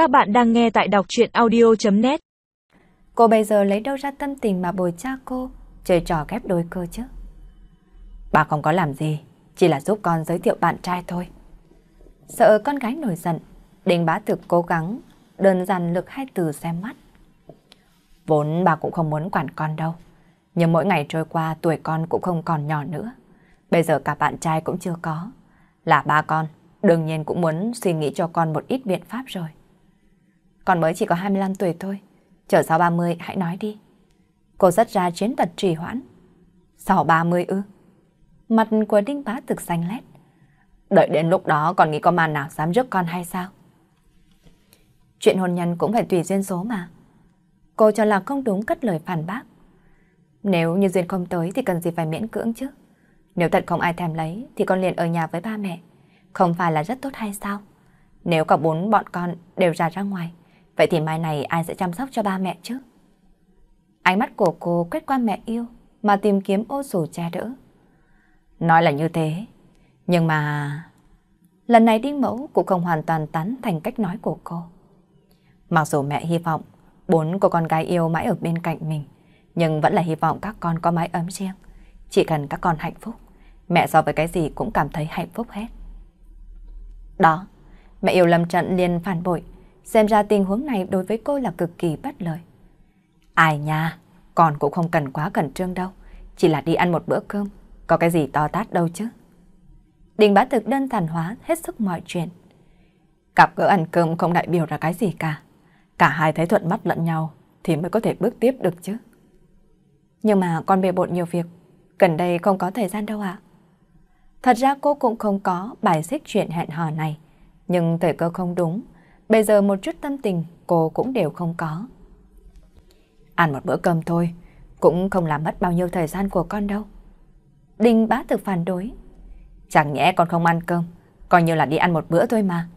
Các bạn đang nghe tại đọc chuyện audio.net Cô bây giờ lấy đâu ra tâm tình mà bồi cha cô, chơi trò ghép đôi cơ chứ? Bà không có làm gì, chỉ là giúp con giới thiệu bạn trai thôi. Sợ con gái nổi giận, Đinh bá thực cố gắng, đơn giản lực hai từ xem mắt. Vốn bà cũng không muốn quản con đâu, nhưng mỗi ngày trôi qua tuổi con cũng không còn nhỏ nữa. Bây giờ cả bạn trai cũng chưa có. Là ba con, đương nhiên cũng muốn suy nghĩ cho con một ít biện pháp rồi. Con mới chỉ có 25 tuổi thôi, chờ sau 30 hãy nói đi. Cô rất ra chiến thuật trì hoãn. Sau 30 ư? Mặt của Đinh Bá thực xanh lét. Đợi đến lúc đó còn nghĩ có màn nào dám rước con hay sao? Chuyện hôn nhân cũng phải tùy duyên số mà. Cô cho là không đúng cất lời phản bác. Nếu như duyên không tới thì cần gì phải miễn cưỡng chứ. Nếu thật không ai thèm lấy thì con liền ở nhà với ba mẹ. Không phải là rất tốt hay sao? Nếu cả bốn bọn con đều ra ra ngoài, vậy thì mai này ai sẽ chăm sóc cho ba mẹ chứ? Ánh mắt của cô quét qua mẹ yêu mà tìm kiếm ô sủ che đỡ. Nói là như thế, nhưng mà... Lần này Đinh Mẫu cũng không hoàn toàn tán thành cách nói của cô. Mặc dù mẹ hy vọng bốn cô con gái yêu mãi ở bên cạnh mình, nhưng vẫn là hy vọng các con có mái ấm riêng. Chỉ cần các con hạnh phúc, mẹ so với cái gì cũng cảm thấy hạnh phúc hết. Đó, mẹ yêu lâm trận liền phản bội, xem ra tình huống này đối với cô là cực kỳ bất lợi. Ai nha, con cũng không cần quá cẩn trương đâu, chỉ là đi ăn một bữa cơm, có cái gì to tát đâu chứ. Đình bá thực đơn giản hóa hết sức mọi chuyện. Cặp gỡ ăn cơm không đại biểu ra cái gì cả. Cả hai thấy thuận mắt lẫn nhau thì mới có thể bước tiếp được chứ. Nhưng mà con bề bộn nhiều việc, gần đây không có thời gian đâu ạ. Thật ra cô cũng không có bài xích chuyện hẹn hò này, nhưng thời cơ không đúng, bây giờ một chút tâm tình cô cũng đều không có. Ăn một bữa cơm thôi, cũng không làm mất bao nhiêu thời gian của con đâu. Đinh bá thực phản đối. Chẳng nhẽ con không ăn cơm, coi như là đi ăn một bữa thôi mà.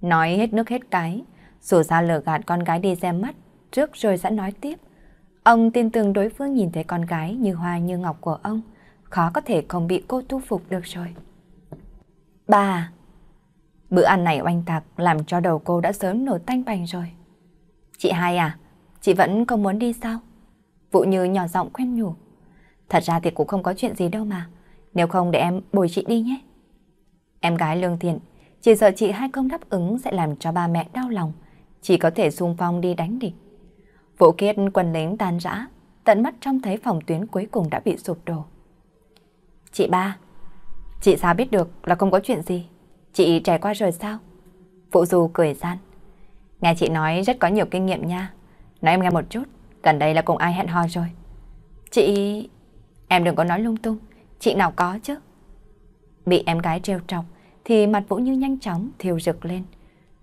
Nói hết nước hết cái, dù ra lừa gạt con gái đi xem mắt, trước rồi sẽ nói tiếp. Ông tin tưởng đối phương nhìn thấy con gái như hoa như ngọc của ông, khó có thể không bị cô thu phục được rồi. Bà Bữa ăn này oanh tạc làm cho đầu cô đã sớm nổ tanh bành rồi. Chị hai à, chị vẫn không muốn đi sao? Vụ như nhỏ giọng quen nhủ. Thật ra thì cũng không có chuyện gì đâu mà. Nếu không để em bồi chị đi nhé. Em gái lương thiện, chỉ sợ chị hai không đáp ứng sẽ làm cho ba mẹ đau lòng. Chỉ có thể xung phong đi đánh địch. Vũ kết quân lính tan rã, tận mắt trông thấy phòng tuyến cuối cùng đã bị sụp đổ. Chị ba, chị sao biết được là không có chuyện gì? Chị trải qua rồi sao? Phụ Du cười gian. Nghe chị nói rất có nhiều kinh nghiệm nha. Nói em nghe một chút, gần đây là cùng ai hẹn hò rồi. Chị... Em đừng có nói lung tung, chị nào có chứ? Bị em gái trêu trọc thì mặt Vũ Như nhanh chóng thiêu rực lên.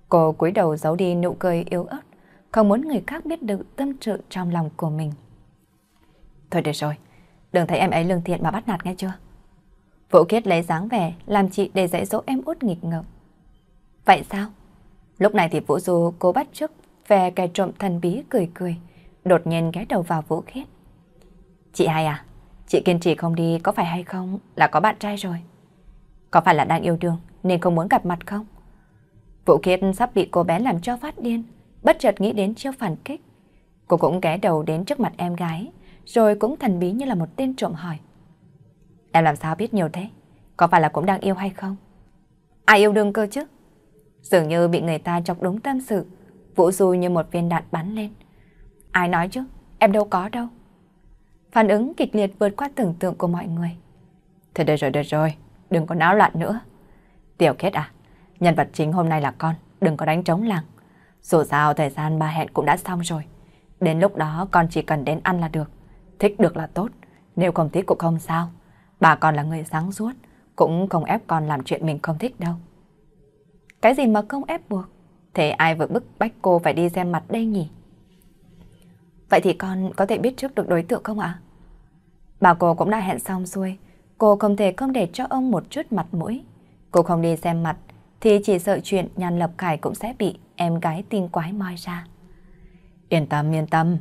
Cô cúi đầu giấu đi nụ cười yếu ớt, không muốn người khác biết được tâm sự trong lòng của mình. Thôi được rồi, đừng thấy em ấy lương thiện mà bắt nạt nghe chưa? Vũ Kiết lấy dáng vẻ làm chị để dạy dỗ em út nghịch ngợm. Vậy sao? Lúc này thì Vũ Du cố bắt trước về kẻ trộm thần bí cười cười, đột nhiên ghé đầu vào Vũ Kiết. Chị hai à, chị kiên trì không đi có phải hay không là có bạn trai rồi? Có phải là đang yêu đương nên không muốn gặp mặt không? Vũ Kiết sắp bị cô bé làm cho phát điên, bất chợt nghĩ đến chiêu phản kích. Cô cũng ghé đầu đến trước mặt em gái, rồi cũng thần bí như là một tên trộm hỏi. Em làm sao biết nhiều thế? Có phải là cũng đang yêu hay không? Ai yêu đương cơ chứ? Dường như bị người ta chọc đúng tâm sự, Vũ Du như một viên đạn bắn lên. Ai nói chứ? Em đâu có đâu. Phản ứng kịch liệt vượt qua tưởng tượng của mọi người. Thôi được rồi, được rồi, đừng có náo loạn nữa. Tiểu Kết à, nhân vật chính hôm nay là con, đừng có đánh trống làng. Dù sao thời gian ba hẹn cũng đã xong rồi. Đến lúc đó con chỉ cần đến ăn là được. Thích được là tốt, nếu không thích cũng không sao. Bà con là người sáng suốt, cũng không ép con làm chuyện mình không thích đâu. Cái gì mà không ép buộc? Thế ai vừa bức bách cô phải đi xem mặt đây nhỉ? Vậy thì con có thể biết trước được đối tượng không ạ? Bà cô cũng đã hẹn xong xuôi, cô không thể không để cho ông một chút mặt mũi. Cô không đi xem mặt, thì chỉ sợ chuyện nhàn lập khải cũng sẽ bị em gái tin quái moi ra. Yên tâm, yên tâm,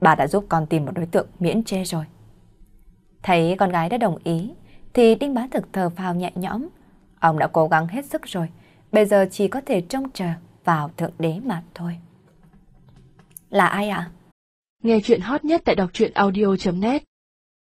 bà đã giúp con tìm một đối tượng miễn chê rồi. Thấy con gái đã đồng ý, thì Đinh Bá Thực thờ phào nhẹ nhõm. Ông đã cố gắng hết sức rồi, bây giờ chỉ có thể trông chờ vào Thượng Đế mà thôi. Là ai ạ? Nghe chuyện hot nhất tại đọc truyện audio.net